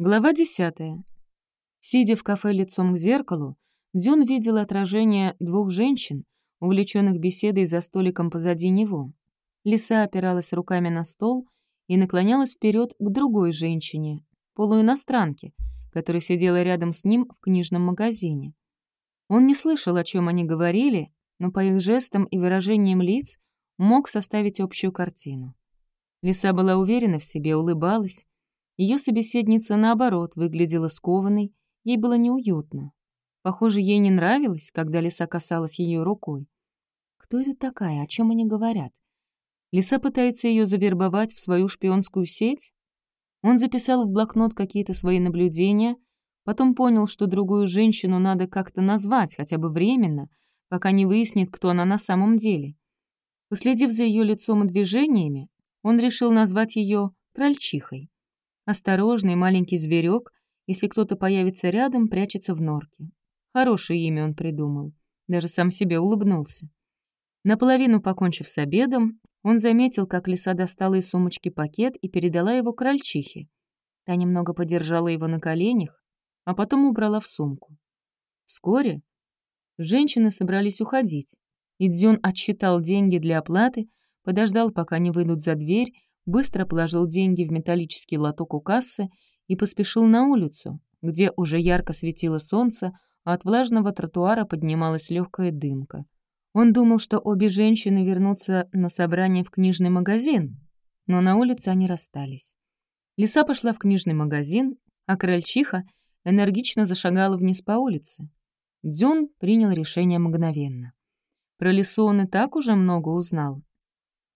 Глава десятая. Сидя в кафе лицом к зеркалу, Дзюн видел отражение двух женщин, увлеченных беседой за столиком позади него. Лиса опиралась руками на стол и наклонялась вперед к другой женщине, полуиностранке, которая сидела рядом с ним в книжном магазине. Он не слышал, о чем они говорили, но по их жестам и выражениям лиц мог составить общую картину. Лиса была уверена в себе, улыбалась, ее собеседница, наоборот, выглядела скованной, ей было неуютно. Похоже, ей не нравилось, когда лиса касалась ее рукой. Кто это такая, о чем они говорят? Лиса пытается ее завербовать в свою шпионскую сеть? Он записал в блокнот какие-то свои наблюдения, потом понял, что другую женщину надо как-то назвать, хотя бы временно, пока не выяснит, кто она на самом деле. Последив за ее лицом и движениями, он решил назвать ее крольчихой. Осторожный маленький зверек, если кто-то появится рядом, прячется в норке. Хорошее имя он придумал. Даже сам себе улыбнулся. Наполовину покончив с обедом, он заметил, как лиса достала из сумочки пакет и передала его крольчихе. Та немного подержала его на коленях, а потом убрала в сумку. Вскоре женщины собрались уходить, и Дзюн отсчитал деньги для оплаты, подождал, пока не выйдут за дверь, быстро положил деньги в металлический лоток у кассы и поспешил на улицу, где уже ярко светило солнце, а от влажного тротуара поднималась легкая дымка. Он думал, что обе женщины вернутся на собрание в книжный магазин, но на улице они расстались. Лиса пошла в книжный магазин, а крольчиха энергично зашагала вниз по улице. Дзюн принял решение мгновенно. Про лису он и так уже много узнал,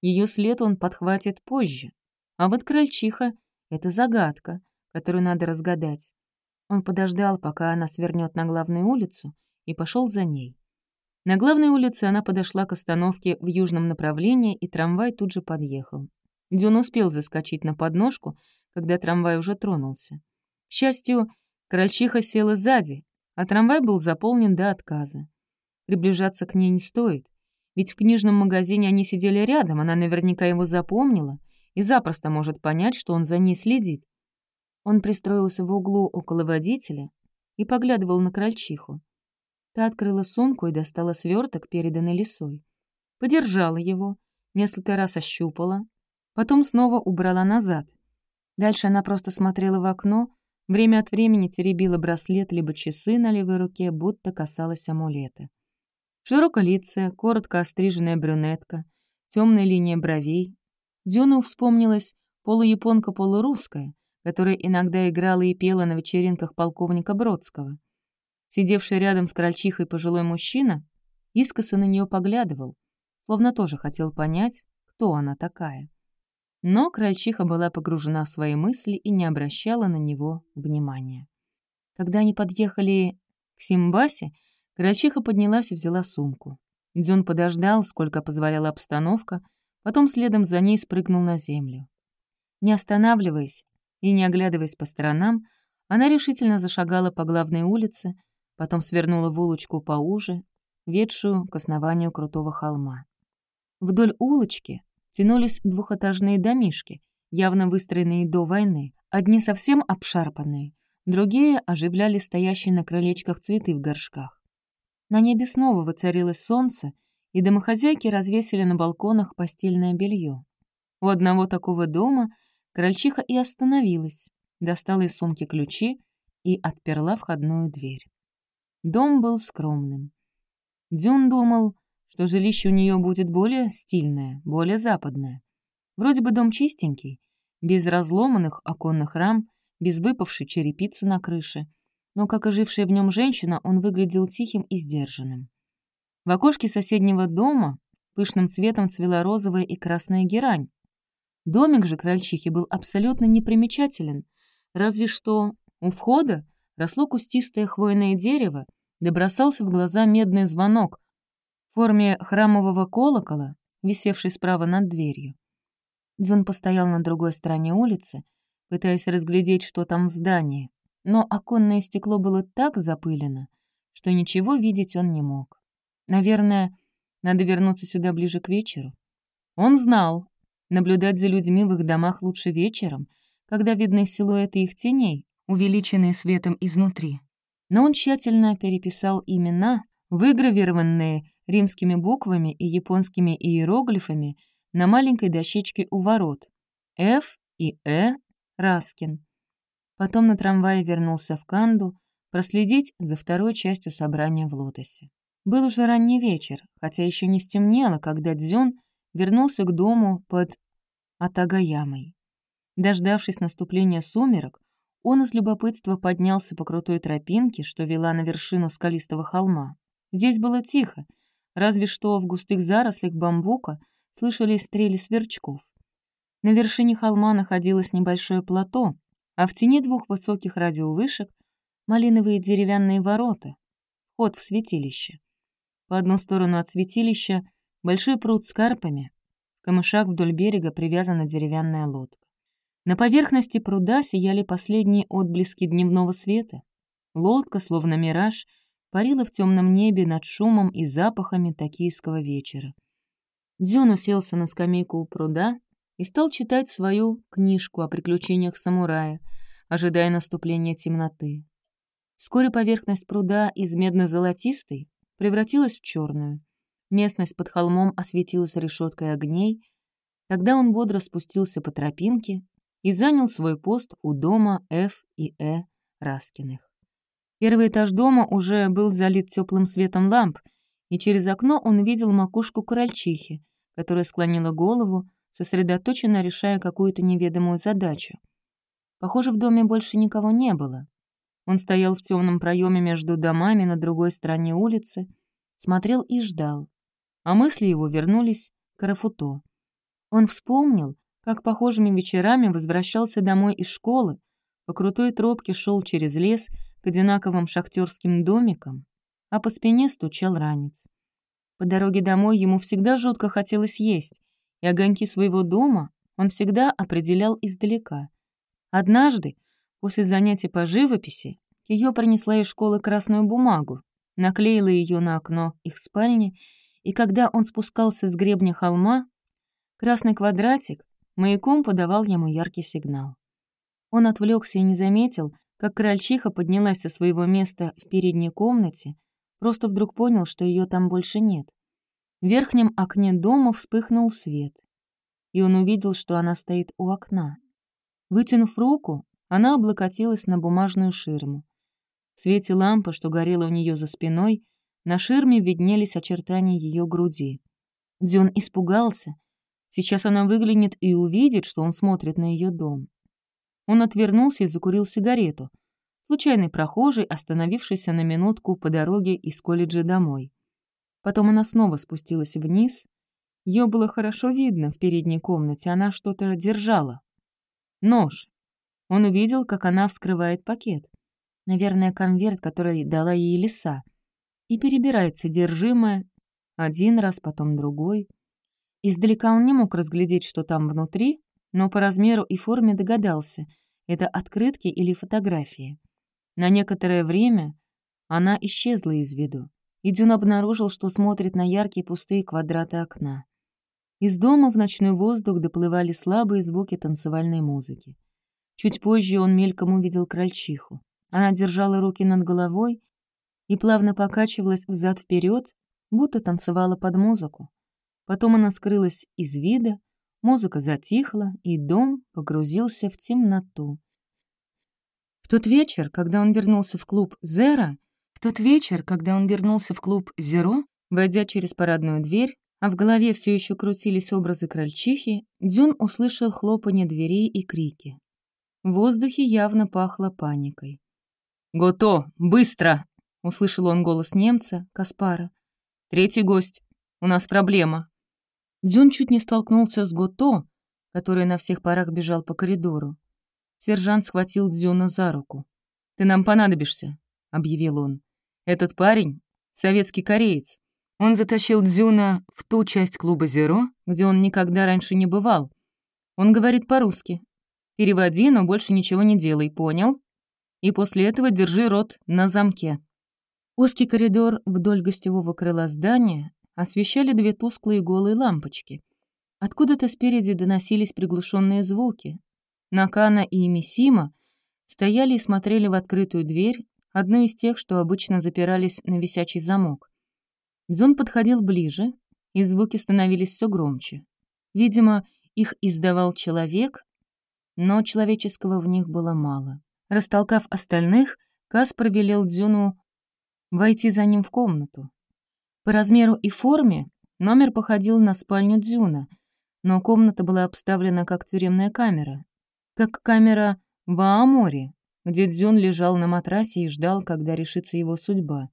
ее след он подхватит позже. А вот крольчиха — это загадка, которую надо разгадать. Он подождал, пока она свернет на главную улицу, и пошел за ней. На главной улице она подошла к остановке в южном направлении, и трамвай тут же подъехал. Дюн успел заскочить на подножку, когда трамвай уже тронулся. К счастью, крольчиха села сзади, а трамвай был заполнен до отказа. Приближаться к ней не стоит. Ведь в книжном магазине они сидели рядом, она наверняка его запомнила и запросто может понять, что он за ней следит. Он пристроился в углу около водителя и поглядывал на крольчиху. Та открыла сумку и достала сверток, переданный лисой. Подержала его, несколько раз ощупала, потом снова убрала назад. Дальше она просто смотрела в окно, время от времени теребила браслет либо часы на левой руке, будто касалась амулета. Широколицая, коротко остриженная брюнетка, темная линия бровей. Дзюну вспомнилась полуяпонка-полурусская, которая иногда играла и пела на вечеринках полковника Бродского. Сидевший рядом с крольчихой пожилой мужчина искоса на нее поглядывал, словно тоже хотел понять, кто она такая. Но крольчиха была погружена в свои мысли и не обращала на него внимания. Когда они подъехали к Симбасе, Крольчиха поднялась и взяла сумку. Дзюн подождал, сколько позволяла обстановка, потом следом за ней спрыгнул на землю. Не останавливаясь и не оглядываясь по сторонам, она решительно зашагала по главной улице, потом свернула в улочку поуже, ведшую к основанию крутого холма. Вдоль улочки тянулись двухэтажные домишки, явно выстроенные до войны, одни совсем обшарпанные, другие оживляли стоящие на крылечках цветы в горшках. На небе снова воцарилось солнце, и домохозяйки развесили на балконах постельное белье. У одного такого дома крольчиха и остановилась, достала из сумки ключи и отперла входную дверь. Дом был скромным. Дзюн думал, что жилище у нее будет более стильное, более западное. Вроде бы дом чистенький, без разломанных оконных рам, без выпавшей черепицы на крыше — но, как ожившая в нем женщина, он выглядел тихим и сдержанным. В окошке соседнего дома пышным цветом цвела розовая и красная герань. Домик же крольчихи был абсолютно непримечателен, разве что у входа росло кустистое хвойное дерево, да бросался в глаза медный звонок в форме храмового колокола, висевший справа над дверью. Дзон постоял на другой стороне улицы, пытаясь разглядеть, что там в здании но оконное стекло было так запылено, что ничего видеть он не мог. Наверное, надо вернуться сюда ближе к вечеру. Он знал, наблюдать за людьми в их домах лучше вечером, когда видны силуэты их теней, увеличенные светом изнутри. Но он тщательно переписал имена, выгравированные римскими буквами и японскими иероглифами на маленькой дощечке у ворот. F и Э Раскин. Потом на трамвае вернулся в Канду проследить за второй частью собрания в Лотосе. Был уже ранний вечер, хотя еще не стемнело, когда Дзюн вернулся к дому под Атагаямой. Дождавшись наступления сумерок, он из любопытства поднялся по крутой тропинке, что вела на вершину скалистого холма. Здесь было тихо, разве что в густых зарослях бамбука слышались стрели сверчков. На вершине холма находилось небольшое плато, а в тени двух высоких радиовышек — малиновые деревянные ворота, вход в святилище. По одну сторону от святилища — большой пруд с карпами, в камышах вдоль берега привязана деревянная лодка. На поверхности пруда сияли последние отблески дневного света. Лодка, словно мираж, парила в темном небе над шумом и запахами токийского вечера. Дзюн уселся на скамейку у пруда и стал читать свою книжку о приключениях самурая, ожидая наступления темноты. Вскоре поверхность пруда из медно-золотистой превратилась в черную. Местность под холмом осветилась решеткой огней. Тогда он бодро спустился по тропинке и занял свой пост у дома Ф и Э Раскиных. Первый этаж дома уже был залит теплым светом ламп, и через окно он видел макушку крольчихи, которая склонила голову, сосредоточенно решая какую-то неведомую задачу. Похоже, в доме больше никого не было. Он стоял в темном проеме между домами на другой стороне улицы, смотрел и ждал. А мысли его вернулись к Рафуто. Он вспомнил, как похожими вечерами возвращался домой из школы, по крутой тропке шел через лес к одинаковым шахтерским домикам, а по спине стучал ранец. По дороге домой ему всегда жутко хотелось есть, и огоньки своего дома он всегда определял издалека. Однажды, после занятий по живописи, ее принесла из школы красную бумагу, наклеила ее на окно их спальни, и когда он спускался с гребня холма, красный квадратик маяком подавал ему яркий сигнал. Он отвлекся и не заметил, как крольчиха поднялась со своего места в передней комнате, просто вдруг понял, что ее там больше нет. В верхнем окне дома вспыхнул свет, и он увидел, что она стоит у окна. Вытянув руку, она облокотилась на бумажную ширму. В свете лампы, что горела у нее за спиной, на ширме виднелись очертания ее груди. Дзюн испугался. Сейчас она выглянет и увидит, что он смотрит на ее дом. Он отвернулся и закурил сигарету. Случайный прохожий, остановившийся на минутку по дороге из колледжа домой. Потом она снова спустилась вниз. Ее было хорошо видно в передней комнате, она что-то держала. Нож. Он увидел, как она вскрывает пакет. Наверное, конверт, который дала ей лиса. И перебирает содержимое. Один раз, потом другой. Издалека он не мог разглядеть, что там внутри, но по размеру и форме догадался — это открытки или фотографии. На некоторое время она исчезла из виду и Дюн обнаружил, что смотрит на яркие пустые квадраты окна. Из дома в ночной воздух доплывали слабые звуки танцевальной музыки. Чуть позже он мельком увидел крольчиху. Она держала руки над головой и плавно покачивалась взад вперед, будто танцевала под музыку. Потом она скрылась из вида, музыка затихла, и дом погрузился в темноту. В тот вечер, когда он вернулся в клуб «Зера», в тот вечер, когда он вернулся в клуб «Зеро», войдя через парадную дверь, а в голове все еще крутились образы крольчихи, Дзюн услышал хлопанье дверей и крики. В воздухе явно пахло паникой. «Гото! Быстро!» — услышал он голос немца, Каспара. «Третий гость. У нас проблема». Дзюн чуть не столкнулся с Гото, который на всех парах бежал по коридору. Сержант схватил Дзюна за руку. «Ты нам понадобишься», — объявил он. Этот парень — советский кореец. Он затащил Дзюна в ту часть клуба «Зеро», где он никогда раньше не бывал. Он говорит по-русски. «Переводи, но больше ничего не делай, понял? И после этого держи рот на замке». Узкий коридор вдоль гостевого крыла здания освещали две тусклые голые лампочки. Откуда-то спереди доносились приглушенные звуки. Накана и Мисима стояли и смотрели в открытую дверь, одну из тех, что обычно запирались на висячий замок. Дзюн подходил ближе, и звуки становились все громче. Видимо, их издавал человек, но человеческого в них было мало. Растолкав остальных, Каспар велел Дзюну войти за ним в комнату. По размеру и форме номер походил на спальню Дзюна, но комната была обставлена как тюремная камера, как камера в Ааморе, где Дзюн лежал на матрасе и ждал, когда решится его судьба.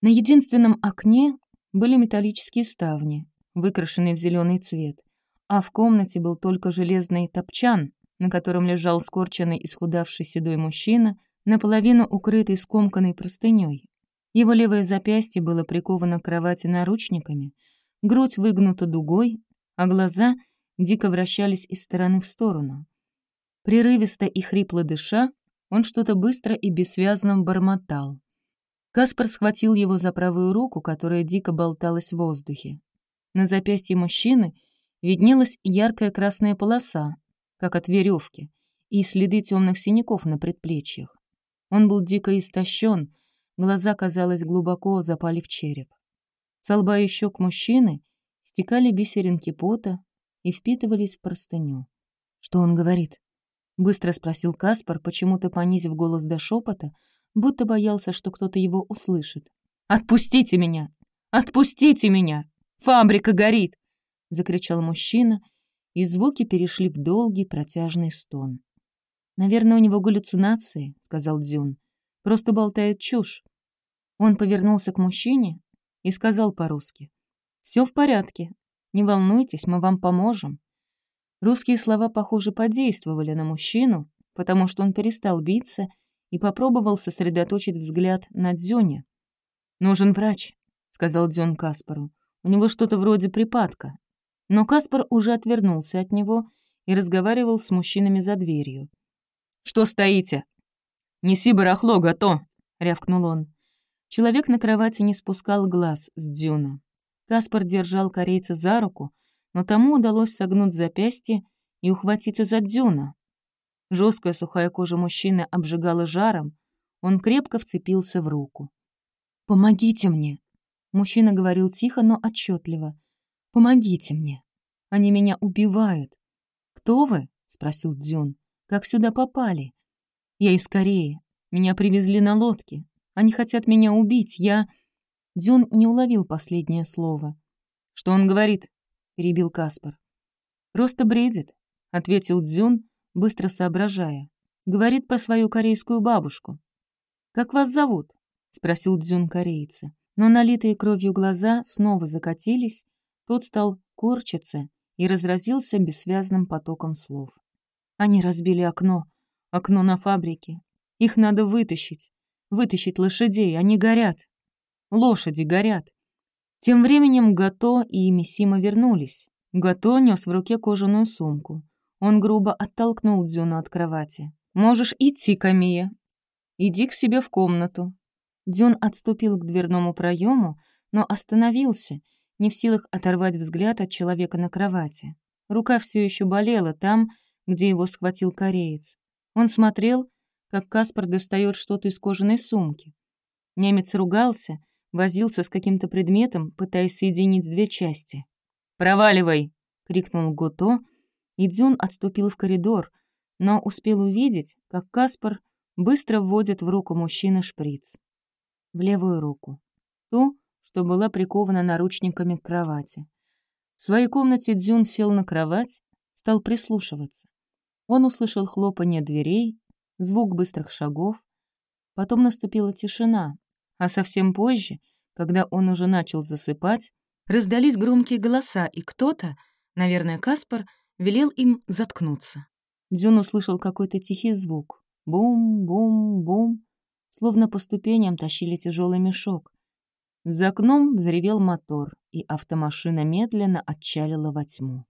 На единственном окне были металлические ставни, выкрашенные в зеленый цвет, а в комнате был только железный топчан, на котором лежал скорченный исхудавший седой мужчина, наполовину укрытый скомканной простыней. Его левое запястье было приковано к кровати наручниками, грудь выгнута дугой, а глаза дико вращались из стороны в сторону. Прерывисто и хрипло дыша, он что-то быстро и бессвязно бормотал. Каспар схватил его за правую руку, которая дико болталась в воздухе. На запястье мужчины виднелась яркая красная полоса, как от веревки, и следы темных синяков на предплечьях. Он был дико истощен, глаза, казалось, глубоко запали в череп. С лба и щек мужчины стекали бисеринки пота и впитывались в простыню. «Что он говорит?» — быстро спросил Каспар, почему-то понизив голос до шепота, будто боялся, что кто-то его услышит. «Отпустите меня! Отпустите меня! Фабрика горит!» — закричал мужчина, и звуки перешли в долгий протяжный стон. «Наверное, у него галлюцинации», — сказал Дзюн. «Просто болтает чушь». Он повернулся к мужчине и сказал по-русски. «Все в порядке. Не волнуйтесь, мы вам поможем». Русские слова, похоже, подействовали на мужчину, потому что он перестал биться и попробовал сосредоточить взгляд на Дзюня. «Нужен врач», — сказал Дзюн Каспару. «У него что-то вроде припадка». Но Каспар уже отвернулся от него и разговаривал с мужчинами за дверью. «Что стоите?» «Неси барахло, гото!» — рявкнул он. Человек на кровати не спускал глаз с Дзюна. Каспар держал корейца за руку, но тому удалось согнуть запястье и ухватиться за Дзюна. Жесткая сухая кожа мужчины обжигала жаром, он крепко вцепился в руку. «Помогите мне!» Мужчина говорил тихо, но отчетливо. «Помогите мне! Они меня убивают!» «Кто вы?» — спросил Дзюн. «Как сюда попали?» «Я из Кореи. Меня привезли на лодке. Они хотят меня убить. Я...» Дзюн не уловил последнее слово. «Что он говорит?» — перебил Каспар. «Просто бредит», — ответил Дзюн, быстро соображая. «Говорит про свою корейскую бабушку». «Как вас зовут?» — спросил Дзюн корейца. Но налитые кровью глаза снова закатились, тот стал корчиться и разразился бессвязным потоком слов. Они разбили окно, окно на фабрике. Их надо вытащить, вытащить лошадей, они горят. Лошади горят. Тем временем Гато и Мисима вернулись. Гато нес в руке кожаную сумку. Он грубо оттолкнул Дзюну от кровати. «Можешь идти, Камия. Иди к себе в комнату». Дзюн отступил к дверному проему, но остановился, не в силах оторвать взгляд от человека на кровати. Рука все еще болела там, где его схватил кореец. Он смотрел, как Каспар достает что-то из кожаной сумки. Немец ругался, возился с каким-то предметом, пытаясь соединить две части. «Проваливай!» — крикнул Гото, и Дзюн отступил в коридор, но успел увидеть, как Каспар быстро вводит в руку мужчины шприц. В левую руку. Ту, что была прикована наручниками к кровати. В своей комнате Дзюн сел на кровать, стал прислушиваться. Он услышал хлопанье дверей, звук быстрых шагов. Потом наступила тишина, а совсем позже, когда он уже начал засыпать, раздались громкие голоса, и кто-то, наверное, Каспар, велел им заткнуться. Дзюн услышал какой-то тихий звук. Бум-бум-бум. Словно по ступеням тащили тяжелый мешок. За окном взревел мотор, и автомашина медленно отчалила во тьму.